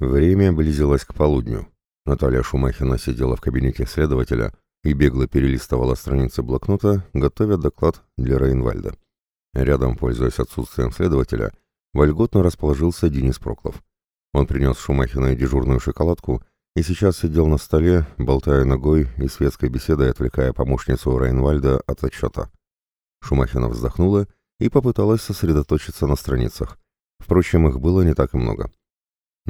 Время близилось к полудню. Наталья Шумахина сидела в кабинете следователя и бегло перелистывала страницы блокнота, готовя доклад для Рейнвальда. Рядом, пользуясь отсутствием следователя, вольготно расположился Денис Проклов. Он принес Шумахиной дежурную шоколадку и сейчас сидел на столе, болтая ногой и светской беседой отвлекая помощницу Рейнвальда от отчета. Шумахина вздохнула и попыталась сосредоточиться на страницах. Впрочем, их было не так и много.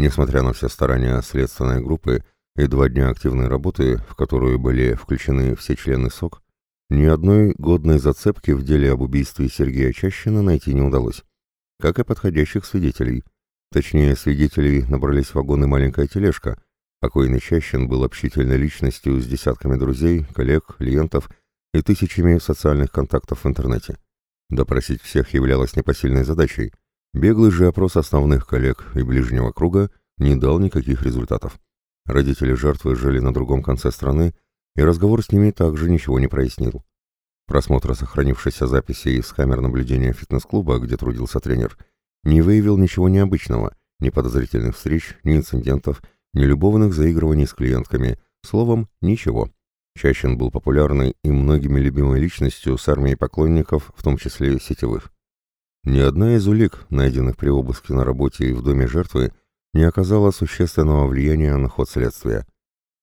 Несмотря на все старания следственной группы и два дня активной работы, в которую были включены все члены СОК, ни одной годной зацепки в деле об убийстве Сергея Чащина найти не удалось, как и подходящих свидетелей. Точнее, свидетелей набрались в вагон и маленькая тележка. Покойный Чащин был общительной личностью с десятками друзей, коллег, клиентов и тысячами социальных контактов в интернете. Допросить всех являлось непосильной задачей. Беглый же опрос основных коллег и ближнего круга не дал никаких результатов. Родители жертвы жили на другом конце страны, и разговор с ними также ничего не прояснил. Просмотр сохранившейся записи из камер наблюдения фитнес-клуба, где трудился тренер, не выявил ничего необычного, ни подозрительных встреч, ни инцидентов, ни любовных заигрываний с клиентками, словом, ничего. Чащин был популярной и многими любимой личностью с армией поклонников, в том числе сетевых. Ни одна из улик, найденных при обыске на работе и в доме жертвы, не оказала существенного влияния на ход следствия.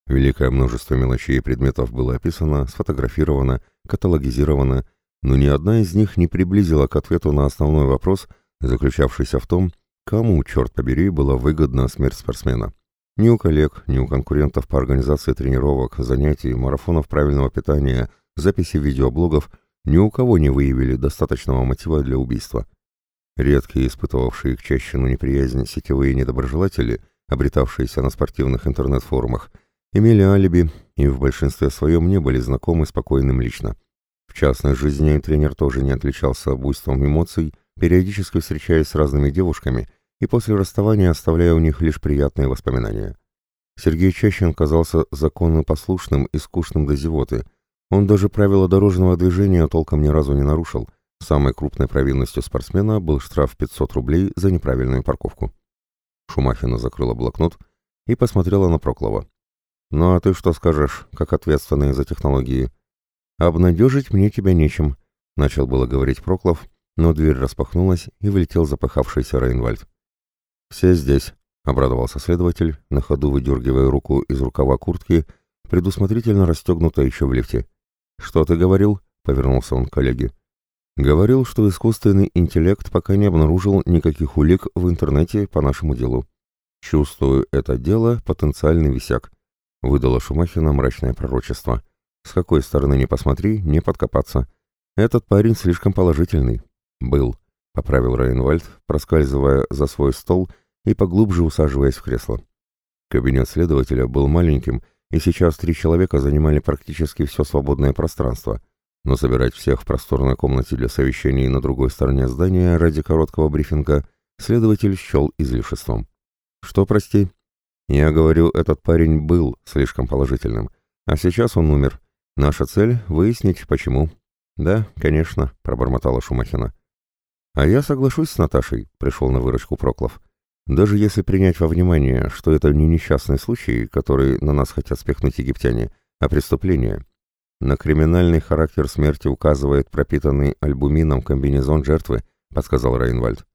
Великое множество мелочей и предметов было описано, сфотографировано, каталогизировано, но ни одна из них не приблизила к ответу на основной вопрос, заключавшийся в том, кому, черт побери, была выгодна смерть спортсмена. Ни у коллег, ни у конкурентов по организации тренировок, занятий, марафонов правильного питания, записи видеоблогов ни у кого не выявили достаточного мотива для убийства. Редкие испытывавшие к чащину неприязнь сетевые недоброжелатели, обретавшиеся на спортивных интернет-форумах, имели алиби и в большинстве своем не были знакомы с покойным лично. В частной жизни тренер тоже не отличался буйством эмоций, периодически встречаясь с разными девушками и после расставания оставляя у них лишь приятные воспоминания. Сергей Чащин казался законно послушным и скучным до зевоты. Он даже правила дорожного движения толком ни разу не нарушил. Самой крупной провинностью спортсмена был штраф 500 рублей за неправильную парковку. Шумахина закрыла блокнот и посмотрела на Проклова. «Ну а ты что скажешь, как ответственный за технологии?» «Обнадежить мне тебя нечем», — начал было говорить Проклов, но дверь распахнулась и влетел запыхавшийся Рейнвальд. «Все здесь», — обрадовался следователь, на ходу выдергивая руку из рукава куртки, предусмотрительно расстегнутой еще в лифте. «Что ты говорил?» — повернулся он к коллеге. «Говорил, что искусственный интеллект пока не обнаружил никаких улик в интернете по нашему делу. Чувствую, это дело — потенциальный висяк», — выдала Шумахина мрачное пророчество. «С какой стороны не посмотри, не подкопаться. Этот парень слишком положительный». «Был», поправил Рейнвальд, проскальзывая за свой стол и поглубже усаживаясь в кресло. Кабинет следователя был маленьким, и сейчас три человека занимали практически все свободное пространство, но собирать всех в просторной комнате для совещаний на другой стороне здания ради короткого брифинга следователь счел излишеством. «Что, прости?» «Я говорю, этот парень был слишком положительным, а сейчас он умер. Наша цель — выяснить, почему». «Да, конечно», — пробормотала Шумахина. «А я соглашусь с Наташей», — пришел на выручку Проклов. «Даже если принять во внимание, что это не несчастный случай, который на нас хотят спихнуть египтяне, а преступление. На криминальный характер смерти указывает пропитанный альбумином комбинезон жертвы», — подсказал Рейнвальд.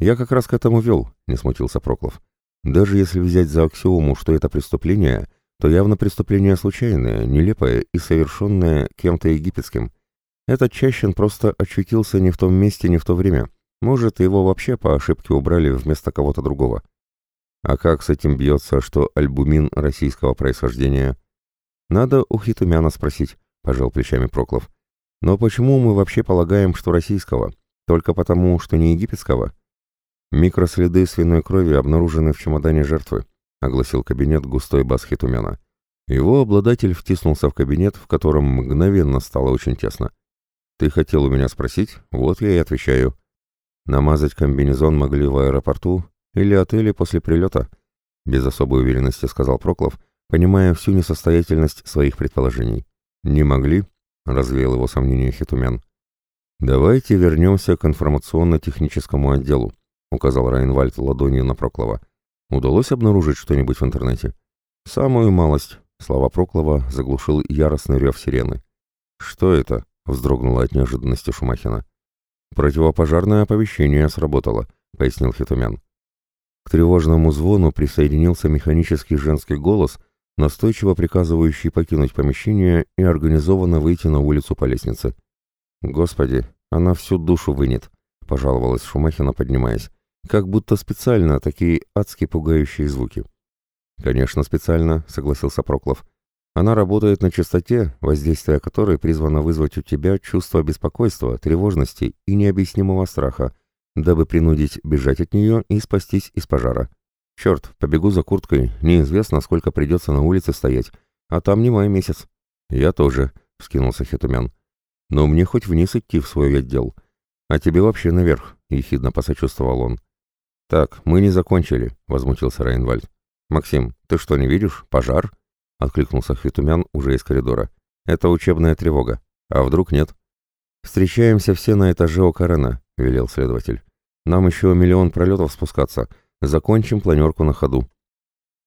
«Я как раз к этому вел», — не смутился Проклов. «Даже если взять за аксиому, что это преступление, то явно преступление случайное, нелепое и совершенное кем-то египетским. Этот Чащин просто очутился не в том месте, не в то время. Может, его вообще по ошибке убрали вместо кого-то другого. А как с этим бьется, что альбумин российского происхождения? Надо у Хитумяна спросить, пожал плечами Проклов. Но почему мы вообще полагаем, что российского? Только потому, что не египетского? Микроследы свиной крови обнаружены в чемодане жертвы, огласил кабинет густой бас Хитумяна. Его обладатель втиснулся в кабинет, в котором мгновенно стало очень тесно. «Ты хотел у меня спросить? Вот я и отвечаю. Намазать комбинезон могли в аэропорту или отеле после прилета?» Без особой уверенности сказал Проклов, понимая всю несостоятельность своих предположений. «Не могли?» — развеял его сомнение Хитумян. «Давайте вернемся к информационно-техническому отделу», — указал Райнвальд ладонью на Проклова. Удалось обнаружить что-нибудь в интернете? Самую малость. Слова Проклова заглушил яростный рев сирены. «Что это?» — вздрогнула от неожиданности Шумахина. «Противопожарное оповещение сработало», — пояснил Хитумян. К тревожному звону присоединился механический женский голос, настойчиво приказывающий покинуть помещение и организованно выйти на улицу по лестнице. «Господи, она всю душу вынет», — пожаловалась Шумахина, поднимаясь. «Как будто специально такие адски пугающие звуки». «Конечно, специально», — согласился Проклов. «Она работает на частоте, воздействие которой призвано вызвать у тебя чувство беспокойства, тревожности и необъяснимого страха, дабы принудить бежать от нее и спастись из пожара. Черт, побегу за курткой, неизвестно, сколько придется на улице стоять, а там не май месяц». «Я тоже», — вскинулся Хитумян. «Но мне хоть вниз идти в свой отдел. А тебе вообще наверх», — ехидно посочувствовал он. «Так, мы не закончили», — возмутился Райнвальд. «Максим, ты что, не видишь? Пожар?» — откликнулся Хитумян уже из коридора. «Это учебная тревога. А вдруг нет?» «Встречаемся все на этаже у Карена», — велел следователь. «Нам еще миллион пролетов спускаться. Закончим планерку на ходу».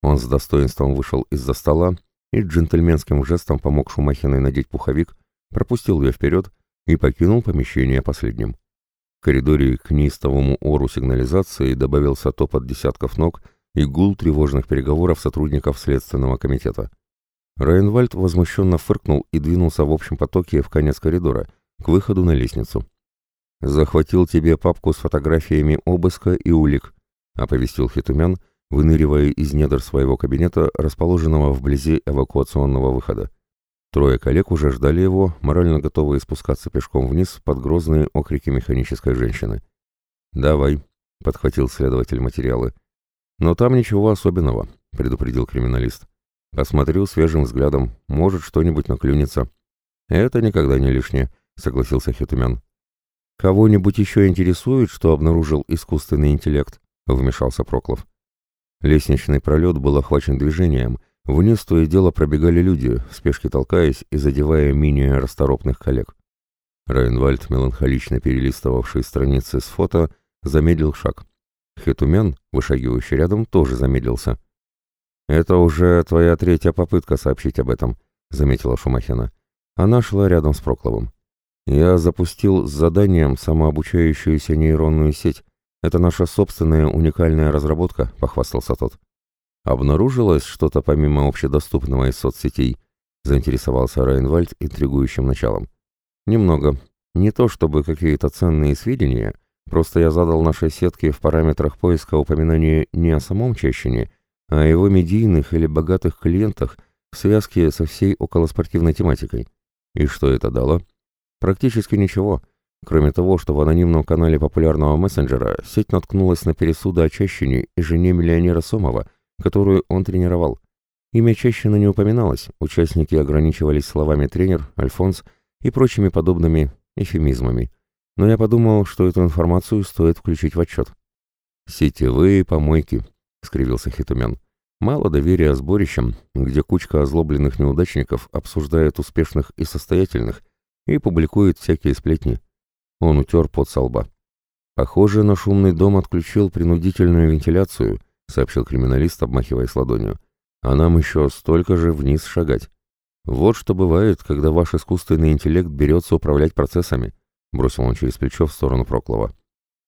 Он с достоинством вышел из-за стола и джентльменским жестом помог Шумахиной надеть пуховик, пропустил ее вперед и покинул помещение последним. В коридоре к неистовому ору сигнализации добавился топот десятков ног — и гул тревожных переговоров сотрудников Следственного комитета. Райнвальд возмущенно фыркнул и двинулся в общем потоке в конец коридора, к выходу на лестницу. «Захватил тебе папку с фотографиями обыска и улик», — оповестил Хитумян, выныривая из недр своего кабинета, расположенного вблизи эвакуационного выхода. Трое коллег уже ждали его, морально готовые спускаться пешком вниз под грозные окрики механической женщины. «Давай», — подхватил следователь материалы. «Но там ничего особенного», — предупредил криминалист. «Посмотрю свежим взглядом, может, что-нибудь наклюнется». «Это никогда не лишнее», — согласился Хитумян. «Кого-нибудь еще интересует, что обнаружил искусственный интеллект?» — вмешался Проклов. Лестничный пролет был охвачен движением, вниз то и дело пробегали люди, в спешке толкаясь и задевая менее расторопных коллег. Райнвальд, меланхолично перелистывавший страницы с фото, замедлил шаг. Хетумен, вышагивающий рядом, тоже замедлился. «Это уже твоя третья попытка сообщить об этом», — заметила Шумахина. Она шла рядом с Прокловым. «Я запустил с заданием самообучающуюся нейронную сеть. Это наша собственная уникальная разработка», — похвастался тот. «Обнаружилось что-то помимо общедоступного из соцсетей?» — заинтересовался Райнвальд интригующим началом. «Немного. Не то чтобы какие-то ценные сведения, Просто я задал нашей сетке в параметрах поиска упоминание не о самом Чащине, а о его медийных или богатых клиентах в связке со всей околоспортивной тематикой. И что это дало? Практически ничего. Кроме того, что в анонимном канале популярного мессенджера сеть наткнулась на пересуды о Чащине и жене миллионера Сомова, которую он тренировал. Имя Чащина не упоминалось, участники ограничивались словами «тренер», «альфонс» и прочими подобными эфемизмами но я подумал, что эту информацию стоит включить в отчет. «Сетевые помойки», — скривился Хитумян. «Мало доверия сборищам, где кучка озлобленных неудачников обсуждает успешных и состоятельных и публикует всякие сплетни». Он утер под со лба. «Похоже, наш умный дом отключил принудительную вентиляцию», — сообщил криминалист, обмахиваясь ладонью. «А нам еще столько же вниз шагать. Вот что бывает, когда ваш искусственный интеллект берется управлять процессами». — бросил он через плечо в сторону Проклова.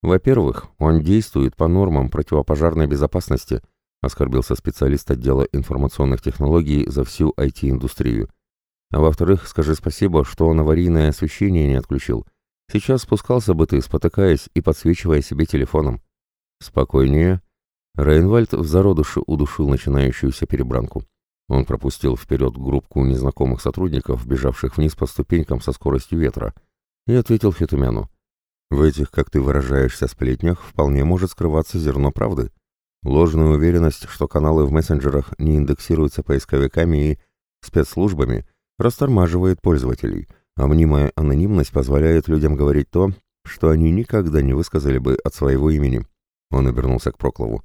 «Во-первых, он действует по нормам противопожарной безопасности», — оскорбился специалист отдела информационных технологий за всю IT-индустрию. «А во-вторых, скажи спасибо, что он аварийное освещение не отключил. Сейчас спускался бы ты, спотыкаясь и подсвечивая себе телефоном». «Спокойнее». Рейнвальд в зародыше удушил начинающуюся перебранку. Он пропустил вперед группку незнакомых сотрудников, бежавших вниз по ступенькам со скоростью ветра — и ответил Хитумяну. В этих, как ты выражаешься, сплетнях вполне может скрываться зерно правды. Ложная уверенность, что каналы в мессенджерах не индексируются поисковиками и спецслужбами, растормаживает пользователей, а мнимая анонимность позволяет людям говорить то, что они никогда не высказали бы от своего имени. Он обернулся к Проклову.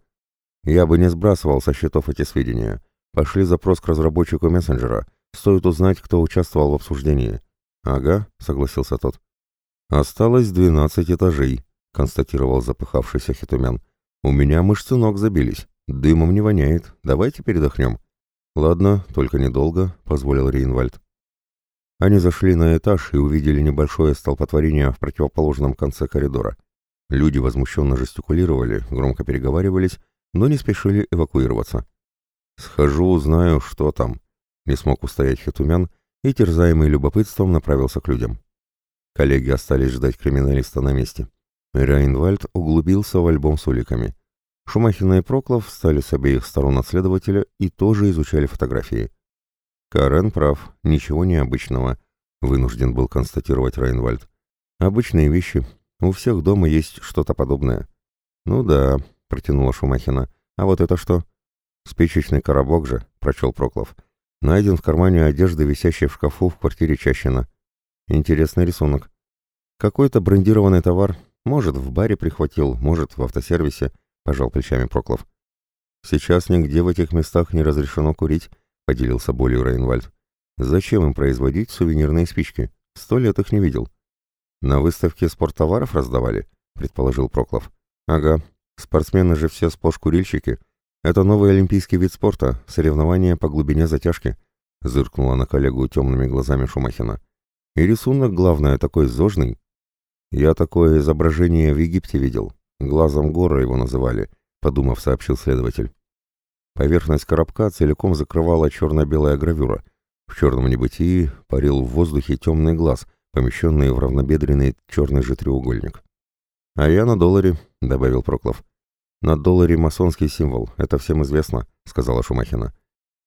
«Я бы не сбрасывал со счетов эти сведения. Пошли запрос к разработчику мессенджера. Стоит узнать, кто участвовал в обсуждении». «Ага», — согласился тот. «Осталось двенадцать этажей», — констатировал запыхавшийся хитумян. «У меня мышцы ног забились. «Дымом не воняет. Давайте передохнем». «Ладно, только недолго», — позволил Рейнвальд. Они зашли на этаж и увидели небольшое столпотворение в противоположном конце коридора. Люди возмущенно жестикулировали, громко переговаривались, но не спешили эвакуироваться. «Схожу, узнаю, что там», — не смог устоять Хитумян и, терзаемый любопытством, направился к людям. Коллеги остались ждать криминалиста на месте. Райнвальд углубился в альбом с уликами. Шумахина и Проклов встали с обеих сторон от следователя и тоже изучали фотографии. Карен прав, ничего необычного, вынужден был констатировать Райнвальд. Обычные вещи. У всех дома есть что-то подобное. Ну да, протянула Шумахина. А вот это что? Спичечный коробок же, прочел Проклов. Найден в кармане одежды, висящей в шкафу в квартире Чащина. Интересный рисунок. Какой-то брендированный товар. Может, в баре прихватил, может, в автосервисе, пожал плечами Проклов. Сейчас нигде в этих местах не разрешено курить, поделился болью Рейнвальд. Зачем им производить сувенирные спички? Сто лет их не видел. На выставке спорттоваров раздавали, предположил Проклов. Ага, спортсмены же все сплошь курильщики. Это новый олимпийский вид спорта, соревнования по глубине затяжки, зыркнула на коллегу темными глазами Шумахина. И рисунок, главное, такой зожный. Я такое изображение в Египте видел. Глазом гора его называли, подумав, сообщил следователь. Поверхность коробка целиком закрывала черно-белая гравюра. В черном небытии парил в воздухе темный глаз, помещенный в равнобедренный черный же треугольник. «А я на долларе», — добавил Проклов. «На долларе масонский символ, это всем известно», — сказала Шумахина.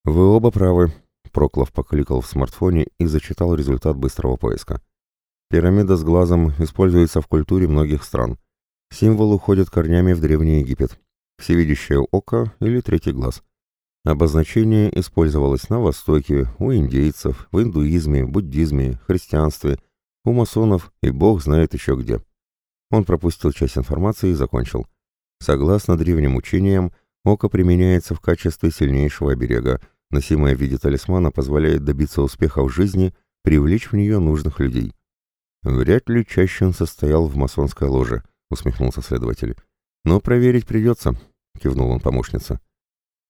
«Вы оба правы», — Проклов покликал в смартфоне и зачитал результат быстрого поиска. «Пирамида с глазом используется в культуре многих стран. Символ уходит корнями в Древний Египет всевидящее око или третий глаз. Обозначение использовалось на Востоке, у индейцев, в индуизме, буддизме, христианстве, у масонов и бог знает еще где. Он пропустил часть информации и закончил. Согласно древним учениям, око применяется в качестве сильнейшего оберега, носимое в виде талисмана позволяет добиться успеха в жизни, привлечь в нее нужных людей. «Вряд ли Чащин состоял в масонской ложе», — усмехнулся следователь. «Но проверить придется, — кивнул он помощнице.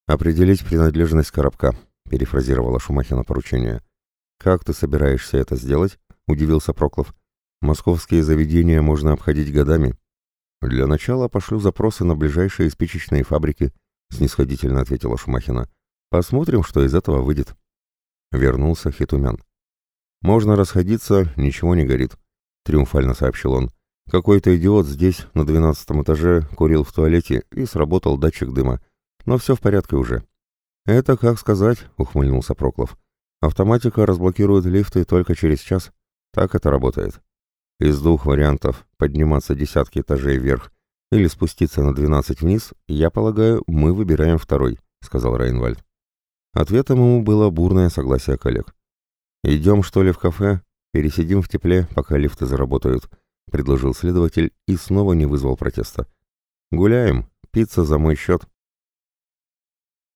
«Определить принадлежность коробка», — перефразировала Шумахина поручение. «Как ты собираешься это сделать?» — удивился Проклов. «Московские заведения можно обходить годами». «Для начала пошлю запросы на ближайшие спичечные фабрики», — снисходительно ответила Шумахина. «Посмотрим, что из этого выйдет». Вернулся Хитумян. «Можно расходиться, ничего не горит», — триумфально сообщил он. Какой-то идиот здесь, на двенадцатом этаже, курил в туалете и сработал датчик дыма. Но все в порядке уже. «Это как сказать», — ухмыльнулся Проклов. «Автоматика разблокирует лифты только через час. Так это работает. Из двух вариантов — подниматься десятки этажей вверх или спуститься на двенадцать вниз, я полагаю, мы выбираем второй», — сказал Рейнвальд. Ответом ему было бурное согласие коллег. «Идем, что ли, в кафе? Пересидим в тепле, пока лифты заработают», — предложил следователь и снова не вызвал протеста. «Гуляем, пицца за мой счет»,